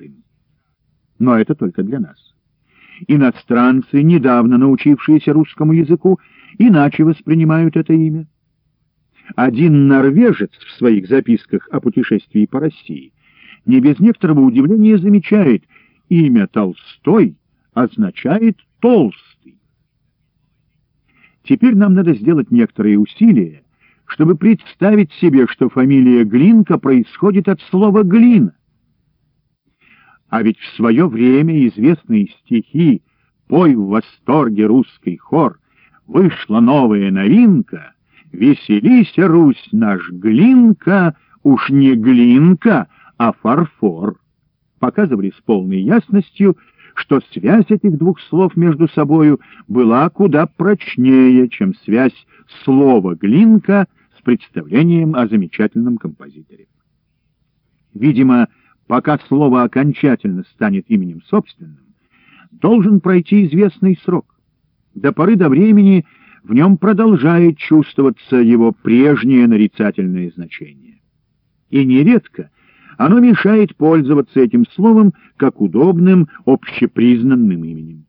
Толстым. Но это только для нас. Иностранцы, недавно научившиеся русскому языку, иначе воспринимают это имя. Один норвежец в своих записках о путешествии по России не без некоторого удивления замечает, имя Толстой означает «толстый». Теперь нам надо сделать некоторые усилия, чтобы представить себе, что фамилия Глинка происходит от слова «глина». А ведь в свое время известные стихи «Пой в восторге русский хор» вышла новая новинка «Веселися, Русь наш Глинка, уж не Глинка, а фарфор» показывали с полной ясностью, что связь этих двух слов между собою была куда прочнее, чем связь слова «глинка» с представлением о замечательном композиторе. Видимо, пока слово окончательно станет именем собственным, должен пройти известный срок. До поры до времени в нем продолжает чувствоваться его прежнее нарицательное значение. И нередко оно мешает пользоваться этим словом как удобным, общепризнанным именем.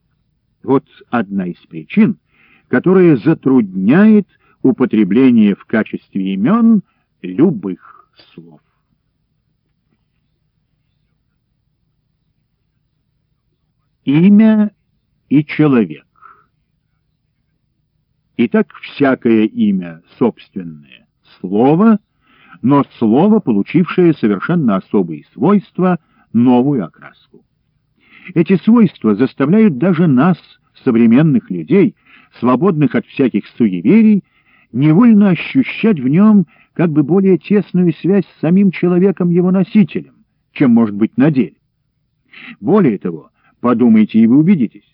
Вот одна из причин, которая затрудняет употребление в качестве имен любых слов. Имя и человек. Итак, всякое имя собственное слово — но слово, получившее совершенно особые свойства, новую окраску. Эти свойства заставляют даже нас, современных людей, свободных от всяких суеверий, невольно ощущать в нем как бы более тесную связь с самим человеком-его носителем, чем может быть на деле. Более того, подумайте и вы убедитесь,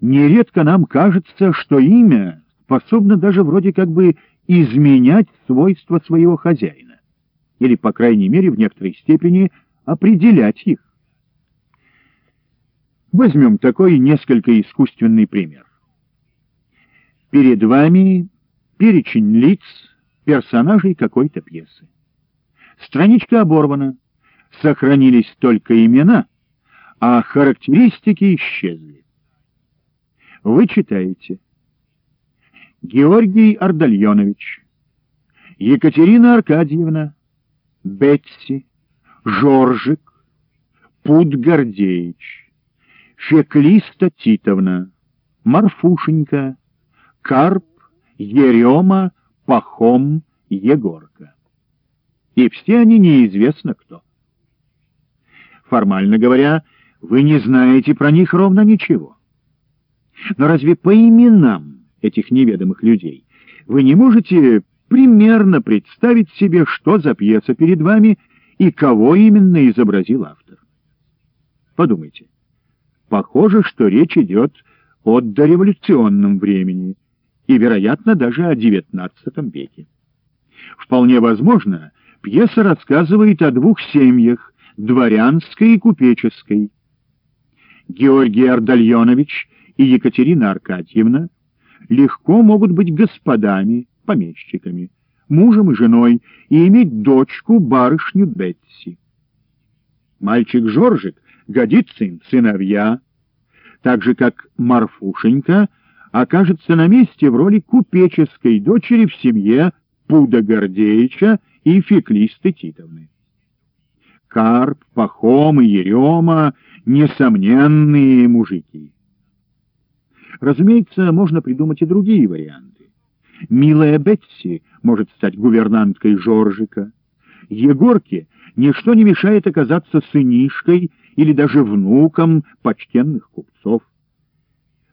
нередко нам кажется, что имя способно даже вроде как бы изменять свойства своего хозяина или, по крайней мере, в некоторой степени определять их. Возьмем такой несколько искусственный пример. Перед вами перечень лиц, персонажей какой-то пьесы. Страничка оборвана, сохранились только имена, а характеристики исчезли. Вы читаете. Георгий Ардальонович, Екатерина Аркадьевна, Бетси, Жоржик, Пуд Гордеич, Феклиста Титовна, Марфушенька, Карп, Ерема, Пахом, Егорка. И все они неизвестно кто. Формально говоря, вы не знаете про них ровно ничего. Но разве по именам этих неведомых людей вы не можете примерно представить себе, что за пьеса перед вами и кого именно изобразил автор. Подумайте. Похоже, что речь идет о дореволюционном времени и, вероятно, даже о XIX веке. Вполне возможно, пьеса рассказывает о двух семьях, дворянской и купеческой. Георгий Ардальонович и Екатерина Аркадьевна легко могут быть господами, помещиками, мужем и женой, и иметь дочку, барышню Бетси. Мальчик Жоржик годится им сыновья, так же, как Марфушенька окажется на месте в роли купеческой дочери в семье Пуда Гордеича и Феклисты Титовны. Карп, Пахом и Ерема — несомненные мужики. Разумеется, можно придумать и другие варианты. Милая Бетси может стать гувернанткой Жоржика. Егорке ничто не мешает оказаться сынишкой или даже внуком почтенных купцов.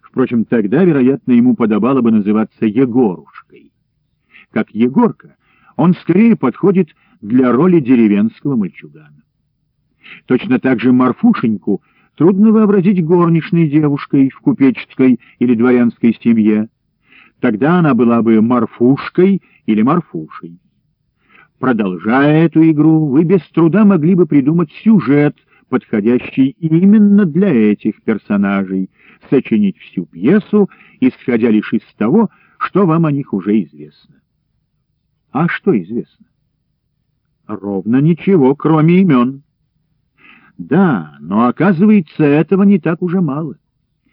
Впрочем, тогда, вероятно, ему подобало бы называться Егорушкой. Как Егорка, он скорее подходит для роли деревенского мальчугана. Точно так же Марфушеньку трудно вообразить горничной девушкой в купеческой или дворянской семье, Тогда она была бы Марфушкой или Марфушей. Продолжая эту игру, вы без труда могли бы придумать сюжет, подходящий именно для этих персонажей, сочинить всю пьесу, исходя лишь из того, что вам о них уже известно. А что известно? Ровно ничего, кроме имен. Да, но оказывается, этого не так уже мало.